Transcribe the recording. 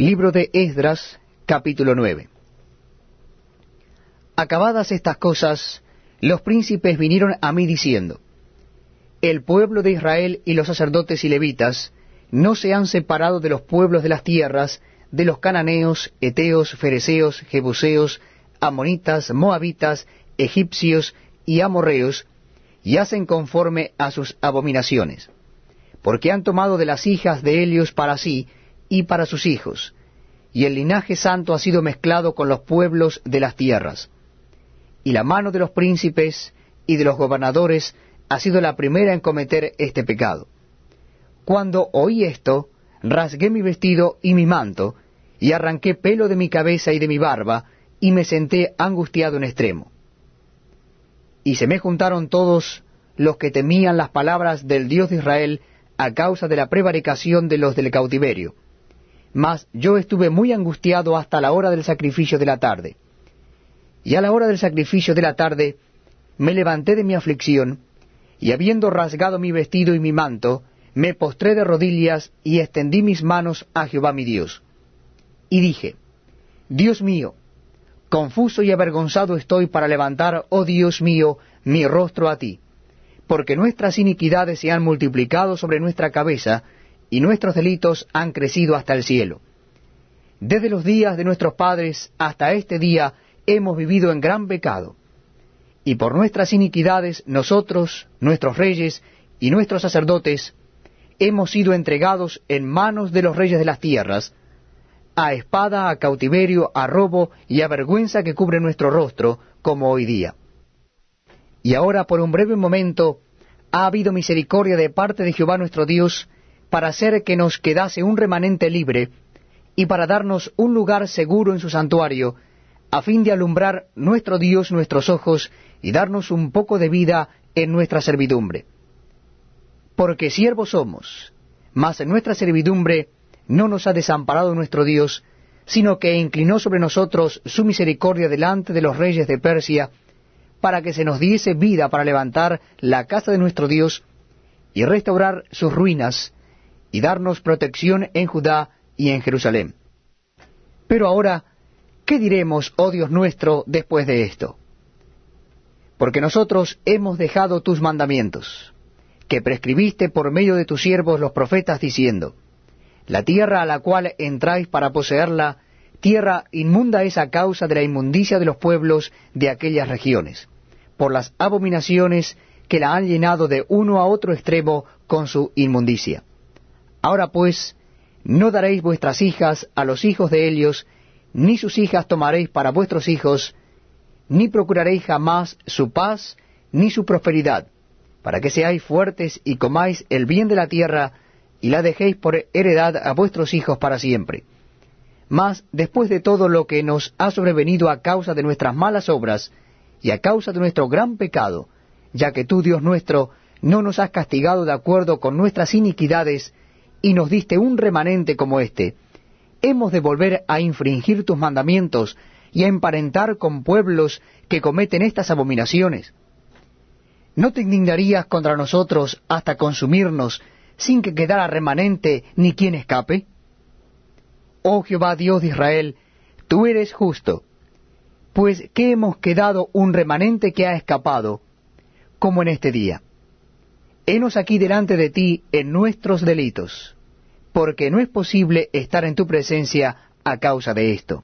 Libro de Esdras, capítulo 9. Acabadas estas cosas, los príncipes vinieron a mí diciendo, El pueblo de Israel y los sacerdotes y levitas no se han separado de los pueblos de las tierras, de los cananeos, eteos, fereceos, jebuseos, amonitas, moabitas, egipcios y amorreos, y hacen conforme a sus abominaciones, porque han tomado de las hijas de Helios para sí y para sus hijos, y el linaje santo ha sido mezclado con los pueblos de las tierras. Y la mano de los príncipes y de los gobernadores ha sido la primera en cometer este pecado. Cuando oí esto, rasgué mi vestido y mi manto, y arranqué pelo de mi cabeza y de mi barba, y me senté angustiado en extremo. Y se me juntaron todos los que temían las palabras del Dios de Israel a causa de la prevaricación de los del cautiverio. Mas yo estuve muy angustiado hasta la hora del sacrificio de la tarde. Y a la hora del sacrificio de la tarde me levanté de mi aflicción, y habiendo rasgado mi vestido y mi manto, me postré de rodillas y extendí mis manos a Jehová mi Dios. Y dije, Dios mío, Confuso y avergonzado estoy para levantar, oh Dios mío, mi rostro a ti, porque nuestras iniquidades se han multiplicado sobre nuestra cabeza, y nuestros delitos han crecido hasta el cielo. Desde los días de nuestros padres hasta este día hemos vivido en gran pecado, y por nuestras iniquidades nosotros, nuestros reyes y nuestros sacerdotes, hemos sido entregados en manos de los reyes de las tierras, a espada, a cautiverio, a robo y a vergüenza que cubre nuestro rostro, como hoy día. Y ahora por un breve momento ha habido misericordia de parte de Jehová nuestro Dios, para hacer que nos quedase un remanente libre, y para darnos un lugar seguro en su santuario, a fin de alumbrar nuestro Dios nuestros ojos, y darnos un poco de vida en nuestra servidumbre. Porque siervos somos, mas en nuestra servidumbre no nos ha desamparado nuestro Dios, sino que inclinó sobre nosotros su misericordia delante de los reyes de Persia, para que se nos diese vida para levantar la casa de nuestro Dios y restaurar sus ruinas, y darnos protección en Judá y en Jerusalén. Pero ahora, ¿qué diremos, oh Dios nuestro, después de esto? Porque nosotros hemos dejado tus mandamientos, que prescribiste por medio de tus siervos los profetas, diciendo, la tierra a la cual entráis para poseerla, tierra inmunda es a causa de la inmundicia de los pueblos de aquellas regiones, por las abominaciones que la han llenado de uno a otro extremo con su inmundicia. Ahora pues, no daréis vuestras hijas a los hijos de ellos, ni sus hijas tomaréis para vuestros hijos, ni procuraréis jamás su paz, ni su prosperidad, para que seáis fuertes y comáis el bien de la tierra, y la dejéis por heredad a vuestros hijos para siempre. Mas, después de todo lo que nos ha sobrevenido a causa de nuestras malas obras, y a causa de nuestro gran pecado, ya que tú, Dios nuestro, no nos has castigado de acuerdo con nuestras iniquidades, y nos diste un remanente como éste, hemos de volver a infringir tus mandamientos y a emparentar con pueblos que cometen estas abominaciones. ¿No te indignarías contra nosotros hasta consumirnos sin que quedara remanente ni quien escape? Oh Jehová Dios de Israel, tú eres justo, pues que hemos quedado un remanente que ha escapado, como en este día. Henos aquí delante de ti en nuestros delitos, porque no es posible estar en tu presencia a causa de esto.